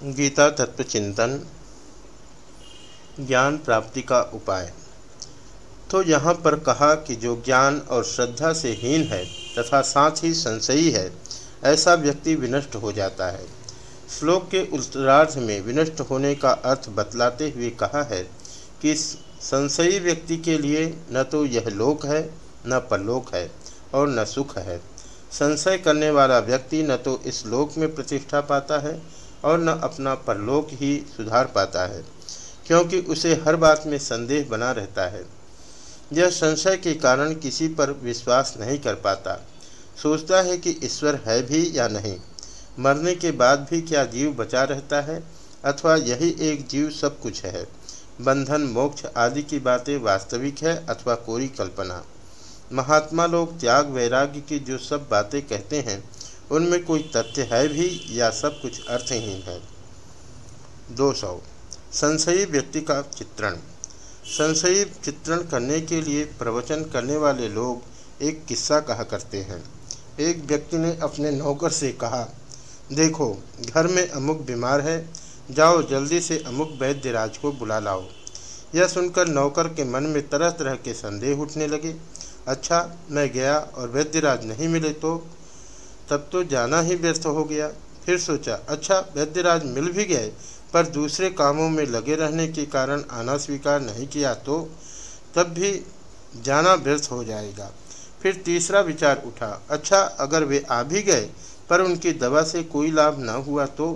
गीता तत्व चिंतन, ज्ञान प्राप्ति का उपाय। तो यहाँ पर कहा कि जो ज्ञान और श्रद्धा से हीन है तथा साथ ही संशयी है, ऐसा व्यक्ति विनष्ट हो जाता है। श्लोक के उत्तरार्ध में विनष्ट होने का अर्थ बतलाते हुए कहा है कि संशयी व्यक्ति के लिए न तो यह लोक है, न परलोक है और न सुख है। संशय करने वाला व्यक्ति न तो इस लोक में प्रतिष्ठा पाता है और न अपना परलोक ही सुधार पाता है, क्योंकि उसे हर बात में संदेह बना रहता है। यह संशय के कारण किसी पर विश्वास नहीं कर पाता। सोचता है कि ईश्वर है भी या नहीं। मरने के बाद भी क्या जीव बचा रहता है, अथवा यही एक जीव सब कुछ है? बंधन, मोक्ष आदि की बातें वास्तविक है अथवा कोई कल्पना? महात्मा लोग त्याग, वैराग्य की जो सब बातें कहते हैं उनमें कोई तथ्य है भी या सब कुछ अर्थहीन है? दो सौ। संशयी व्यक्ति का चित्रण। संशयी चित्रण करने के लिए प्रवचन करने वाले लोग एक किस्सा कहा करते हैं। एक व्यक्ति ने अपने नौकर से कहा, देखो, घर में अमुक बीमार है, जाओ जल्दी से अमुक वैद्यराज को बुला लाओ। यह सुनकर नौकर के मन में तरह तरह के संदेह उठने लगे। अच्छा मैं गया और वैद्यराज नहीं मिले तो तब तो जाना ही व्यर्थ हो गया। फिर सोचा अच्छा वैद्यराज मिल भी गए, पर दूसरे कामों में लगे रहने के कारण आना स्वीकार नहीं किया तो तब भी जाना व्यर्थ हो जाएगा। फिर तीसरा विचार उठा अच्छा अगर वे आ भी गए, पर उनकी दवा से कोई लाभ न हुआ तो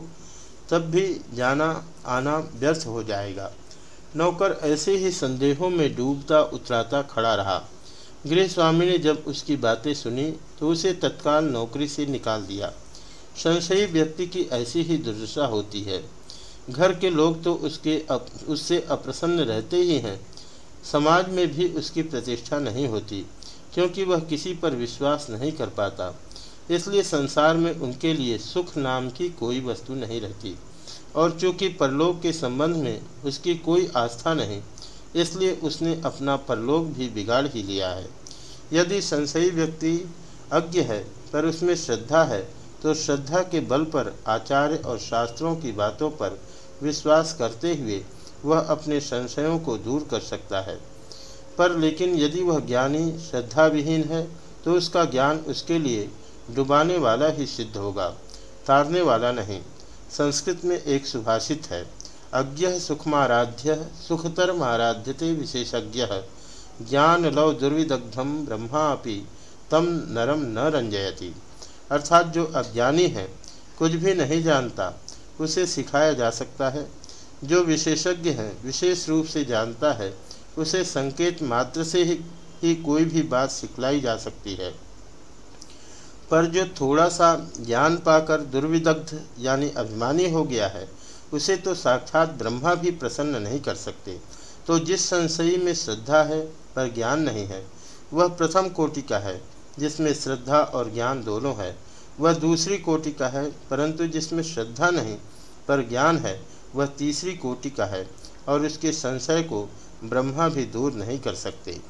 तब भी जाना, आना व्यर्थ हो जाएगा। नौकर ऐसे ही संदेहों में डूबता उतराता खड़ा रहा। गृह स्वामी ने जब उसकी बातें सुनी तो उसे तत्काल नौकरी से निकाल दिया। संशयी व्यक्ति की ऐसी ही दुर्दशा होती है। घर के लोग तो उसके अप, उससे अप्रसन्न रहते ही हैं। समाज में भी उसकी प्रतिष्ठा नहीं होती क्योंकि वह किसी पर विश्वास नहीं कर पाता। इसलिए संसार में उनके लिए सुख नाम की कोई वस्तु नहीं रहती। और चूँकि परलोक के संबंध में उसकी कोई आस्था नहीं इसलिए उसने अपना परलोक भी बिगाड़ ही लिया है। यदि संशयी व्यक्ति अज्ञ है, पर उसमें श्रद्धा है तो श्रद्धा के बल पर आचार्य और शास्त्रों की बातों पर विश्वास करते हुए वह अपने संशयों को दूर कर सकता है। पर लेकिन यदि वह ज्ञानी श्रद्धा विहीन है तो उसका ज्ञान उसके लिए डुबाने वाला ही सिद्ध होगा, तारने वाला नहीं। संस्कृत में एक सुभाषित है अज्ञ सुखमाराध्य सुखतरमाराध्यते विशेषज्ञ। ज्ञान लव दुर्विदग्धम ब्रह्मा तम नरम न रंजयति। अर्थात जो अज्ञानी है कुछ भी नहीं जानता उसे सिखाया जा सकता है। जो विशेषज्ञ है विशेष रूप से जानता है उसे संकेत मात्र से ही, ही कोई भी बात सिखलाई जा सकती है। पर जो थोड़ा सा ज्ञान पाकर दुर्विदग्ध यानी अभिमानी हो गया है उसे तो साक्षात ब्रह्मा भी प्रसन्न नहीं कर सकते। तो जिस संशयी में श्रद्धा है, पर ज्ञान नहीं है, वह प्रथम कोटि का है, जिसमें श्रद्धा और ज्ञान दोनों है। वह दूसरी कोटि का है, परंतु जिसमें श्रद्धा नहीं, पर ज्ञान है, वह तीसरी कोटि का है, और उसके संशय को ब्रह्मा भी दूर नहीं कर सकते।